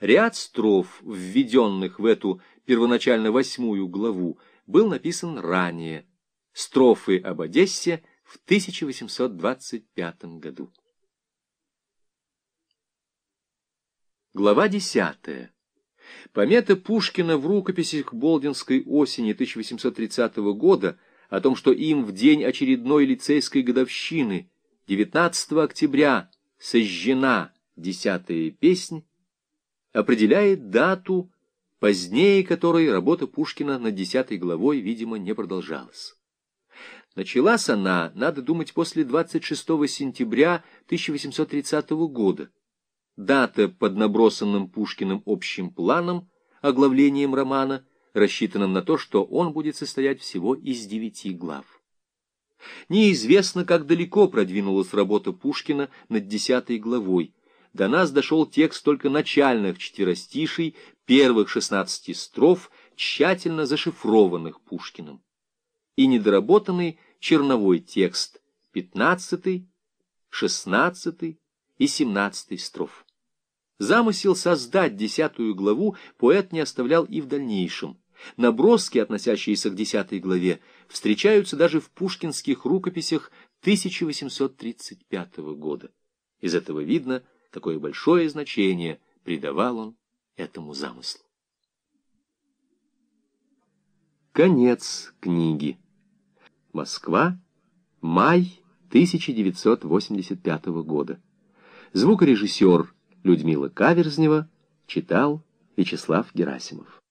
Ряд строф, введенных в эту первоначально восьмую главу, был написан ранее. Строфы об Одессе в 1825 году. Глава десятая. Помета Пушкина в рукописях Болдинской осени 1830 года о том, что им в день очередной лицейской годовщины, 19 октября, сожжена десятая песнь, определяет дату, позднее которой работа Пушкина над десятой главой, видимо, не продолжалась. Началась она, надо думать, после 26 сентября 1830 года. Дата под набросанным Пушкиным общим планом, оглавлением романа, рассчитанным на то, что он будет состоять всего из девяти глав. Неизвестно, как далеко продвинулась работа Пушкина над десятой главой, до нас дошел текст только начальных четверостишей, первых шестнадцати строф, тщательно зашифрованных Пушкиным, и недоработанный черновой текст пятнадцатый, шестнадцатый и семнадцатый строф. Замысел создать десятую главу поэт не оставлял и в дальнейшем. Наброски, относящиеся к десятой главе, встречаются даже в пушкинских рукописях 1835 года. Из этого видно, какое большое значение придавал он этому замыслу. Конец книги. Москва. Май 1985 года. Звукорежиссер Людмила Каверзнева читал Вячеслав Герасимов.